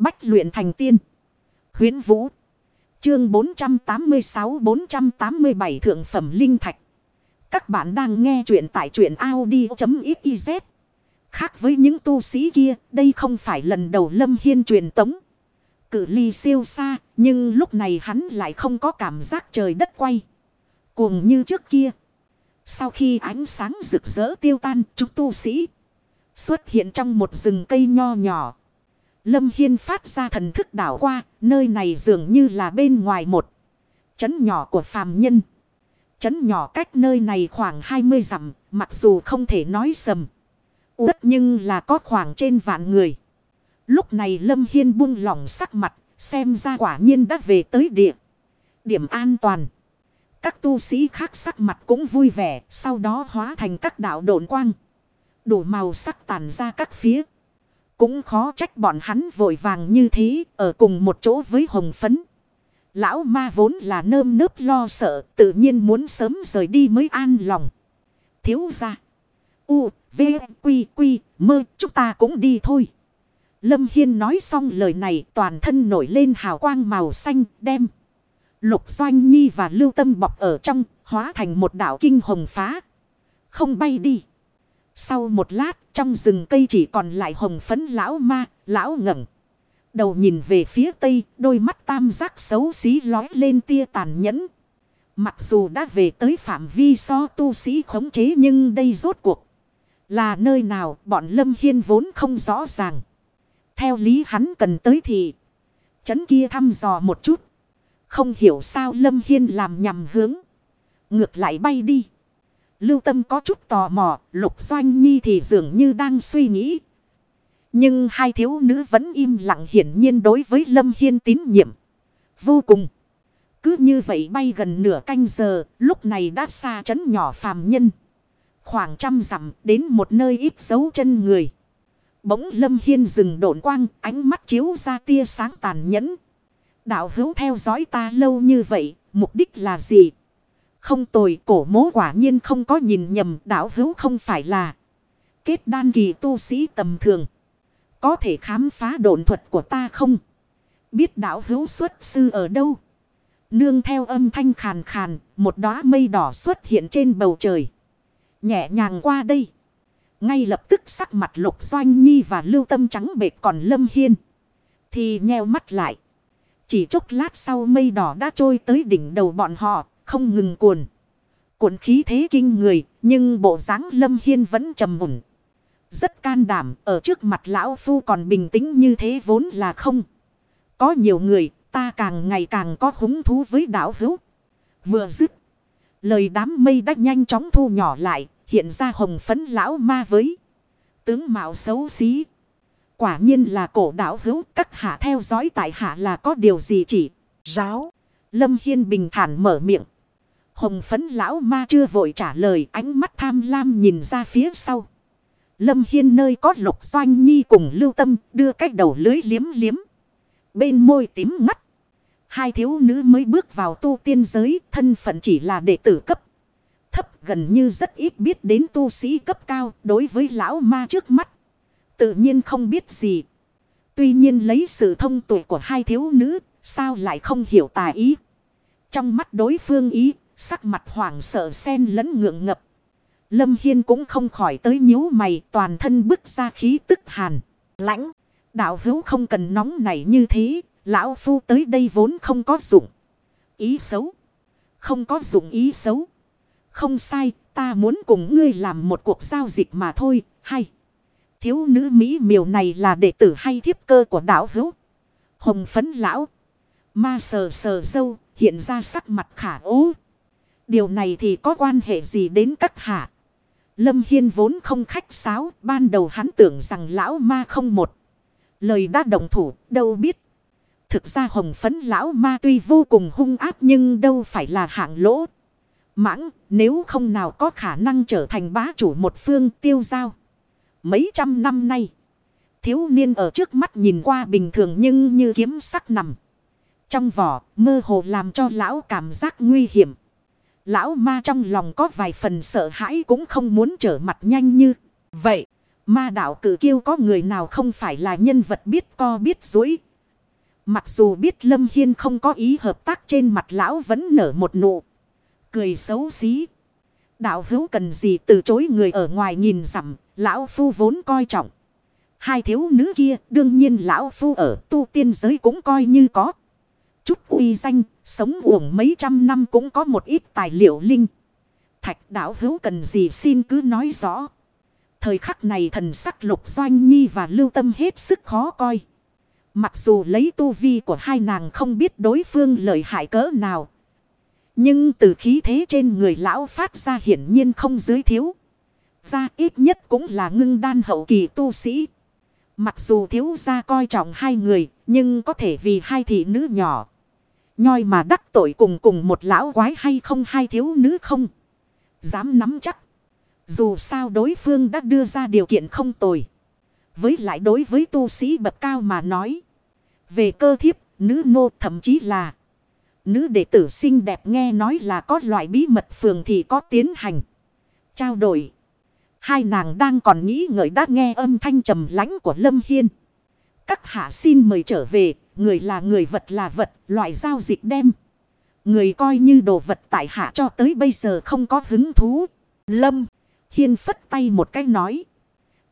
Bách luyện thành tiên. Huyến Vũ. Chương 486-487 Thượng Phẩm Linh Thạch. Các bạn đang nghe truyện tại truyện Audi.xyz. Khác với những tu sĩ kia, đây không phải lần đầu Lâm Hiên truyền tống. Cự ly siêu xa, nhưng lúc này hắn lại không có cảm giác trời đất quay. Cuồng như trước kia. Sau khi ánh sáng rực rỡ tiêu tan, chúng tu sĩ xuất hiện trong một rừng cây nho nhỏ. Lâm Hiên phát ra thần thức đảo qua, nơi này dường như là bên ngoài một chấn nhỏ của phàm nhân. Chấn nhỏ cách nơi này khoảng 20 dặm, mặc dù không thể nói sầm. Út nhưng là có khoảng trên vạn người. Lúc này Lâm Hiên buông lỏng sắc mặt, xem ra quả nhiên đã về tới địa. Điểm an toàn. Các tu sĩ khác sắc mặt cũng vui vẻ, sau đó hóa thành các đạo độn quang. Đủ màu sắc tàn ra các phía. Cũng khó trách bọn hắn vội vàng như thế, ở cùng một chỗ với hồng phấn. Lão ma vốn là nơm nớp lo sợ, tự nhiên muốn sớm rời đi mới an lòng. Thiếu ra. U, V, Quy, Quy, mơ, chúng ta cũng đi thôi. Lâm Hiên nói xong lời này toàn thân nổi lên hào quang màu xanh đem. Lục Doanh Nhi và Lưu Tâm bọc ở trong, hóa thành một đảo kinh hồng phá. Không bay đi. Sau một lát, trong rừng cây chỉ còn lại hồng phấn lão ma, lão ngẩng Đầu nhìn về phía tây, đôi mắt tam giác xấu xí lói lên tia tàn nhẫn. Mặc dù đã về tới phạm vi so tu sĩ khống chế nhưng đây rốt cuộc. Là nơi nào bọn Lâm Hiên vốn không rõ ràng. Theo lý hắn cần tới thì. Chấn kia thăm dò một chút. Không hiểu sao Lâm Hiên làm nhầm hướng. Ngược lại bay đi. Lưu tâm có chút tò mò. Lục Doanh Nhi thì dường như đang suy nghĩ. Nhưng hai thiếu nữ vẫn im lặng hiển nhiên đối với Lâm Hiên tín nhiệm. Vô cùng. Cứ như vậy bay gần nửa canh giờ. Lúc này đã xa chấn nhỏ phàm nhân. Khoảng trăm dặm đến một nơi ít dấu chân người. Bỗng Lâm Hiên dừng độn quang, ánh mắt chiếu ra tia sáng tàn nhẫn. Đạo hữu theo dõi ta lâu như vậy, mục đích là gì? Không tồi cổ mố quả nhiên không có nhìn nhầm đạo hữu không phải là kết đan kỳ tu sĩ tầm thường. Có thể khám phá độn thuật của ta không? Biết đạo hữu xuất sư ở đâu? Nương theo âm thanh khàn khàn, một đóa mây đỏ xuất hiện trên bầu trời. Nhẹ nhàng qua đây. Ngay lập tức sắc mặt lục doanh nhi và lưu tâm trắng bệt còn lâm hiên. Thì nheo mắt lại. Chỉ chốc lát sau mây đỏ đã trôi tới đỉnh đầu bọn họ, không ngừng cuồn. Cuộn khí thế kinh người, nhưng bộ dáng lâm hiên vẫn trầm mùn. Rất can đảm, ở trước mặt lão phu còn bình tĩnh như thế vốn là không. Có nhiều người, ta càng ngày càng có hứng thú với đảo hữu. Vừa dứt. Lời đám mây đã nhanh chóng thu nhỏ lại, hiện ra hồng phấn lão ma với. Tướng mạo xấu xí. Quả nhiên là cổ Đảo hữu các hạ theo dõi tại hạ là có điều gì chỉ. Ráo. Lâm Hiên bình thản mở miệng. Hồng phấn lão ma chưa vội trả lời ánh mắt tham lam nhìn ra phía sau. Lâm Hiên nơi có lục doanh nhi cùng lưu tâm đưa cách đầu lưới liếm liếm. Bên môi tím ngắt. Hai thiếu nữ mới bước vào tu tiên giới thân phận chỉ là đệ tử cấp thấp gần như rất ít biết đến tu sĩ cấp cao đối với lão ma trước mắt. Tự nhiên không biết gì. Tuy nhiên lấy sự thông tuệ của hai thiếu nữ, sao lại không hiểu tà ý. Trong mắt đối phương ý, sắc mặt hoảng sợ sen lẫn ngượng ngập. Lâm Hiên cũng không khỏi tới nhíu mày toàn thân bức ra khí tức hàn. Lãnh, đạo hữu không cần nóng nảy như thế, lão phu tới đây vốn không có dụng. Ý xấu. Không có dụng ý xấu. Không sai, ta muốn cùng ngươi làm một cuộc giao dịch mà thôi, hay. Thiếu nữ Mỹ miều này là đệ tử hay thiếp cơ của đảo hữu. Hồng phấn lão. Ma sờ sờ dâu, hiện ra sắc mặt khả ố. Điều này thì có quan hệ gì đến các hạ? Lâm Hiên vốn không khách sáo, ban đầu hắn tưởng rằng lão ma không một. Lời đã đồng thủ, đâu biết. Thực ra hồng phấn lão ma tuy vô cùng hung áp nhưng đâu phải là hạng lỗ mãng, nếu không nào có khả năng trở thành bá chủ một phương tiêu giao. Mấy trăm năm nay, thiếu niên ở trước mắt nhìn qua bình thường nhưng như kiếm sắc nằm. Trong vỏ, mơ hồ làm cho lão cảm giác nguy hiểm. Lão ma trong lòng có vài phần sợ hãi cũng không muốn trở mặt nhanh như vậy. Ma đạo cử kiêu có người nào không phải là nhân vật biết co biết dối, Mặc dù biết Lâm Hiên không có ý hợp tác trên mặt lão vẫn nở một nụ. Cười xấu xí. Đạo hữu cần gì từ chối người ở ngoài nhìn rằm, lão phu vốn coi trọng. Hai thiếu nữ kia đương nhiên lão phu ở tu tiên giới cũng coi như có. Chút uy danh, sống uổng mấy trăm năm cũng có một ít tài liệu linh. Thạch đạo hữu cần gì xin cứ nói rõ. Thời khắc này thần sắc lục doanh nhi và lưu tâm hết sức khó coi. Mặc dù lấy tu vi của hai nàng không biết đối phương lợi hại cỡ nào. Nhưng từ khí thế trên người lão phát ra hiển nhiên không dưới thiếu. Ra ít nhất cũng là ngưng đan hậu kỳ tu sĩ. Mặc dù thiếu gia coi trọng hai người, nhưng có thể vì hai thị nữ nhỏ. Nhoi mà đắc tội cùng cùng một lão quái hay không hai thiếu nữ không. Dám nắm chắc. Dù sao đối phương đã đưa ra điều kiện không tồi. Với lại đối với tu sĩ bậc cao mà nói. Về cơ thiếp, nữ nô thậm chí là. Nữ đệ tử xinh đẹp nghe nói là có loại bí mật phường thì có tiến hành. Trao đổi. Hai nàng đang còn nghĩ ngợi đã nghe âm thanh trầm lánh của Lâm Hiên. Các hạ xin mời trở về, người là người vật là vật, loại giao dịch đem. Người coi như đồ vật tại hạ cho tới bây giờ không có hứng thú. Lâm, Hiên phất tay một cái nói.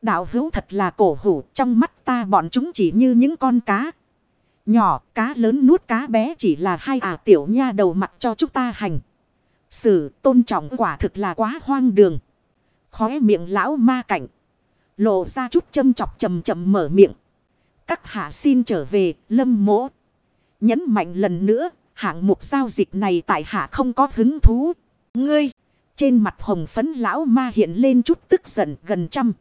Đạo hữu thật là cổ hủ, trong mắt ta bọn chúng chỉ như những con cá. Nhỏ, cá lớn nuốt cá bé chỉ là hai ả tiểu nha đầu mặt cho chúng ta hành. Sử tôn trọng quả thực là quá hoang đường. Khóe miệng lão ma cảnh. Lộ ra chút châm chọc chầm chầm mở miệng. Các hạ xin trở về, lâm mỗ. Nhấn mạnh lần nữa, hạng mục giao dịch này tại hạ không có hứng thú. Ngươi, trên mặt hồng phấn lão ma hiện lên chút tức giận gần trăm.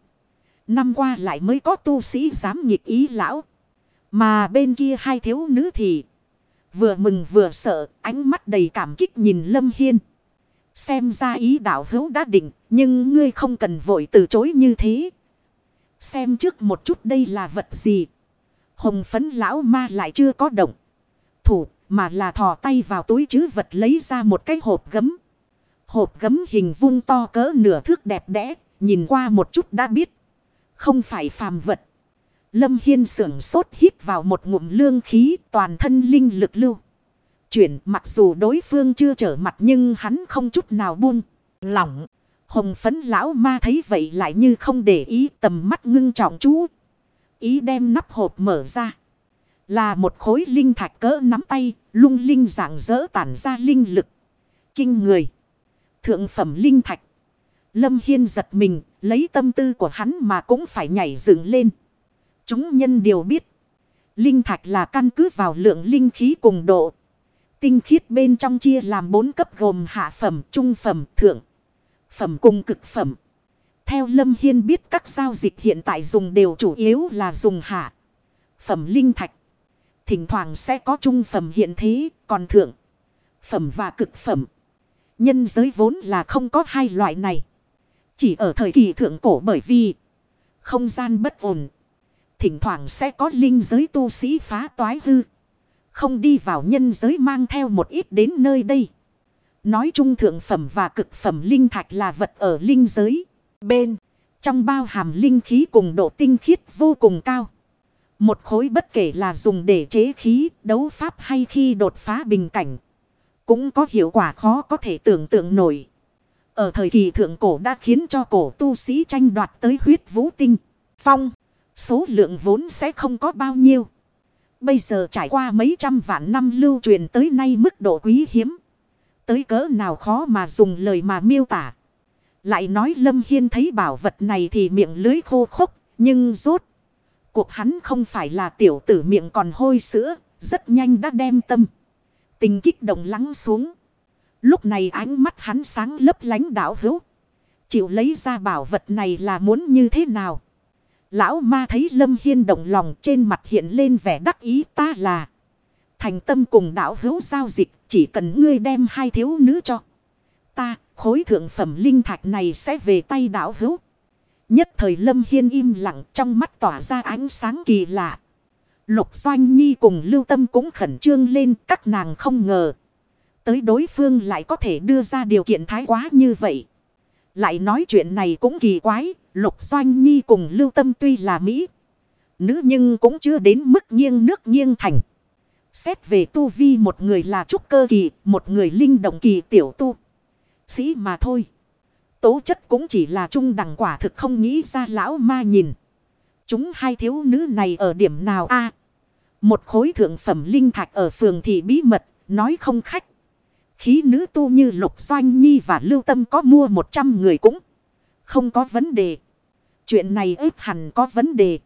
Năm qua lại mới có tu sĩ dám nghịch ý lão. Mà bên kia hai thiếu nữ thì vừa mừng vừa sợ, ánh mắt đầy cảm kích nhìn Lâm Hiên. Xem ra ý đạo hữu đã định, nhưng ngươi không cần vội từ chối như thế. Xem trước một chút đây là vật gì. Hồng phấn lão ma lại chưa có động. Thủ mà là thò tay vào túi chứ vật lấy ra một cái hộp gấm. Hộp gấm hình vuông to cỡ nửa thước đẹp đẽ, nhìn qua một chút đã biết. Không phải phàm vật. Lâm Hiên sưởng sốt hít vào một ngụm lương khí toàn thân linh lực lưu. Chuyển mặc dù đối phương chưa trở mặt nhưng hắn không chút nào buông. Lỏng. Hồng phấn lão ma thấy vậy lại như không để ý tầm mắt ngưng trọng chú. Ý đem nắp hộp mở ra. Là một khối linh thạch cỡ nắm tay, lung linh dạng dỡ tản ra linh lực. Kinh người. Thượng phẩm linh thạch. Lâm Hiên giật mình, lấy tâm tư của hắn mà cũng phải nhảy dựng lên. Chúng nhân đều biết. Linh thạch là căn cứ vào lượng linh khí cùng độ. Tinh khiết bên trong chia làm bốn cấp gồm hạ phẩm, trung phẩm, thượng phẩm cùng cực phẩm. Theo Lâm Hiên biết các giao dịch hiện tại dùng đều chủ yếu là dùng hạ phẩm linh thạch. Thỉnh thoảng sẽ có trung phẩm hiện thế, còn thượng phẩm và cực phẩm. Nhân giới vốn là không có hai loại này. Chỉ ở thời kỳ thượng cổ bởi vì không gian bất ổn. Thỉnh thoảng sẽ có linh giới tu sĩ phá toái hư. Không đi vào nhân giới mang theo một ít đến nơi đây. Nói chung thượng phẩm và cực phẩm linh thạch là vật ở linh giới. Bên, trong bao hàm linh khí cùng độ tinh khiết vô cùng cao. Một khối bất kể là dùng để chế khí, đấu pháp hay khi đột phá bình cảnh. Cũng có hiệu quả khó có thể tưởng tượng nổi. Ở thời kỳ thượng cổ đã khiến cho cổ tu sĩ tranh đoạt tới huyết vũ tinh. Phong, số lượng vốn sẽ không có bao nhiêu. Bây giờ trải qua mấy trăm vạn năm lưu truyền tới nay mức độ quý hiếm. Tới cỡ nào khó mà dùng lời mà miêu tả. Lại nói Lâm Hiên thấy bảo vật này thì miệng lưới khô khốc, nhưng rốt. Cuộc hắn không phải là tiểu tử miệng còn hôi sữa, rất nhanh đã đem tâm. Tình kích động lắng xuống. Lúc này ánh mắt hắn sáng lấp lánh đảo hữu. Chịu lấy ra bảo vật này là muốn như thế nào? Lão ma thấy Lâm Hiên động lòng trên mặt hiện lên vẻ đắc ý ta là. Thành tâm cùng đảo hữu giao dịch chỉ cần ngươi đem hai thiếu nữ cho. Ta khối thượng phẩm linh thạch này sẽ về tay đảo hữu. Nhất thời Lâm Hiên im lặng trong mắt tỏa ra ánh sáng kỳ lạ. Lục Doanh Nhi cùng Lưu Tâm cũng khẩn trương lên các nàng không ngờ. Tới đối phương lại có thể đưa ra điều kiện thái quá như vậy. Lại nói chuyện này cũng kỳ quái. Lục Doanh Nhi cùng Lưu Tâm tuy là Mỹ. Nữ nhưng cũng chưa đến mức nghiêng nước nghiêng thành. Xét về tu vi một người là trúc cơ kỳ, một người linh động kỳ tiểu tu. Sĩ mà thôi. Tố chất cũng chỉ là trung đẳng quả thực không nghĩ ra lão ma nhìn. Chúng hai thiếu nữ này ở điểm nào a Một khối thượng phẩm linh thạch ở phường thị bí mật, nói không khách. Khí nữ tu như Lục Doanh Nhi và Lưu Tâm có mua 100 người cũng không có vấn đề. Chuyện này ếp hẳn có vấn đề.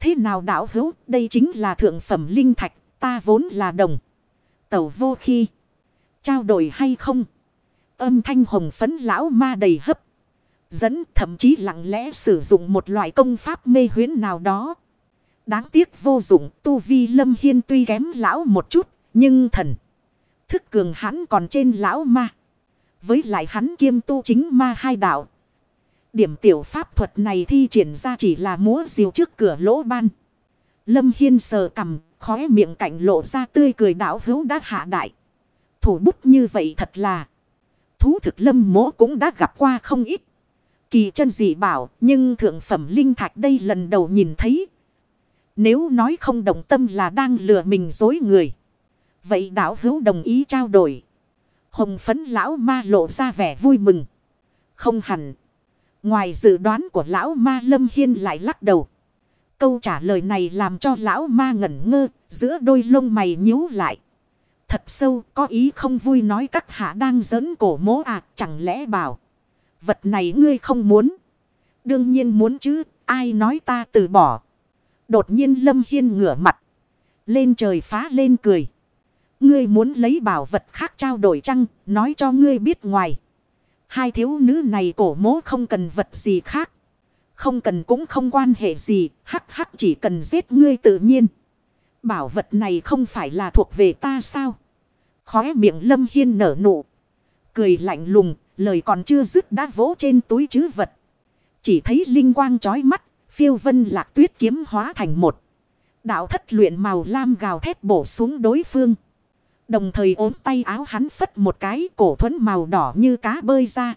Thế nào đảo hữu, đây chính là thượng phẩm linh thạch, ta vốn là đồng. Tẩu vô khi. Trao đổi hay không? Âm thanh hồng phấn lão ma đầy hấp. Dẫn thậm chí lặng lẽ sử dụng một loại công pháp mê huyến nào đó. Đáng tiếc vô dụng tu vi lâm hiên tuy kém lão một chút. Nhưng thần thức cường hắn còn trên lão ma. Với lại hắn kiêm tu chính ma hai đạo. Điểm tiểu pháp thuật này thi triển ra chỉ là múa diều trước cửa lỗ ban. Lâm Hiên sờ cầm, khóe miệng cạnh lộ ra tươi cười đảo hữu đã hạ đại. Thủ bút như vậy thật là. Thú thực lâm mỗ cũng đã gặp qua không ít. Kỳ chân dị bảo, nhưng thượng phẩm linh thạch đây lần đầu nhìn thấy. Nếu nói không đồng tâm là đang lừa mình dối người. Vậy đảo hữu đồng ý trao đổi. Hồng phấn lão ma lộ ra vẻ vui mừng. Không hẳn. Ngoài dự đoán của lão ma lâm hiên lại lắc đầu. Câu trả lời này làm cho lão ma ngẩn ngơ, giữa đôi lông mày nhíu lại. Thật sâu, có ý không vui nói các hạ đang giỡn cổ mố à, chẳng lẽ bảo. Vật này ngươi không muốn. Đương nhiên muốn chứ, ai nói ta từ bỏ. Đột nhiên lâm hiên ngửa mặt. Lên trời phá lên cười. Ngươi muốn lấy bảo vật khác trao đổi chăng, nói cho ngươi biết ngoài. Hai thiếu nữ này cổ mố không cần vật gì khác. Không cần cũng không quan hệ gì, hắc hắc chỉ cần giết ngươi tự nhiên. Bảo vật này không phải là thuộc về ta sao? Khóe miệng lâm hiên nở nụ. Cười lạnh lùng, lời còn chưa dứt đã vỗ trên túi chứ vật. Chỉ thấy linh quang chói mắt, phiêu vân lạc tuyết kiếm hóa thành một. Đạo thất luyện màu lam gào thét bổ xuống đối phương. Đồng thời ốm tay áo hắn phất một cái cổ thuẫn màu đỏ như cá bơi ra.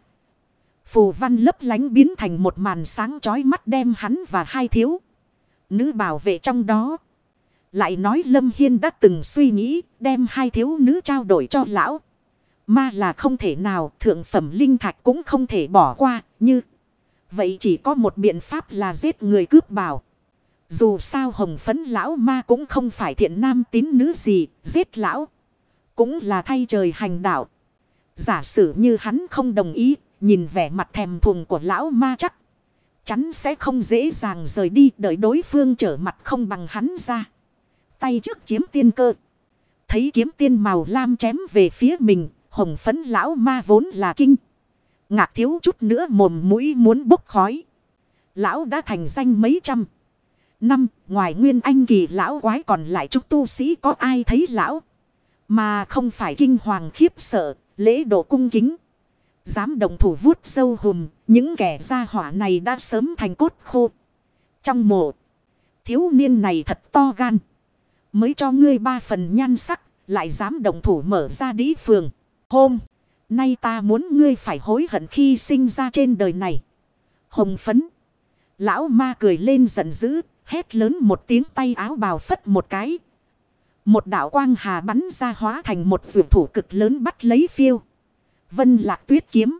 Phù văn lấp lánh biến thành một màn sáng chói mắt đem hắn và hai thiếu. Nữ bảo vệ trong đó. Lại nói Lâm Hiên đã từng suy nghĩ đem hai thiếu nữ trao đổi cho lão. ma là không thể nào thượng phẩm linh thạch cũng không thể bỏ qua như. Vậy chỉ có một biện pháp là giết người cướp bảo. Dù sao hồng phấn lão ma cũng không phải thiện nam tín nữ gì, giết lão. Cũng là thay trời hành đạo. Giả sử như hắn không đồng ý, nhìn vẻ mặt thèm thuồng của lão ma chắc. Chắn sẽ không dễ dàng rời đi đợi đối phương trở mặt không bằng hắn ra. Tay trước chiếm tiên cơ. Thấy kiếm tiên màu lam chém về phía mình, hồng phấn lão ma vốn là kinh. Ngạc thiếu chút nữa mồm mũi muốn bốc khói. Lão đã thành danh mấy trăm. Năm, ngoài nguyên anh kỳ lão quái còn lại chúc tu sĩ có ai thấy lão. Mà không phải kinh hoàng khiếp sợ, lễ độ cung kính. Dám đồng thủ vuốt sâu hùm, những kẻ gia hỏa này đã sớm thành cốt khô. Trong mộ, thiếu niên này thật to gan. Mới cho ngươi ba phần nhan sắc, lại dám đồng thủ mở ra đĩ phường. Hôm, nay ta muốn ngươi phải hối hận khi sinh ra trên đời này. Hồng phấn. Lão ma cười lên giận dữ, hét lớn một tiếng tay áo bào phất một cái, một đạo quang hà bắn ra hóa thành một vượt thủ cực lớn bắt lấy phiêu. Vân lạc tuyết kiếm.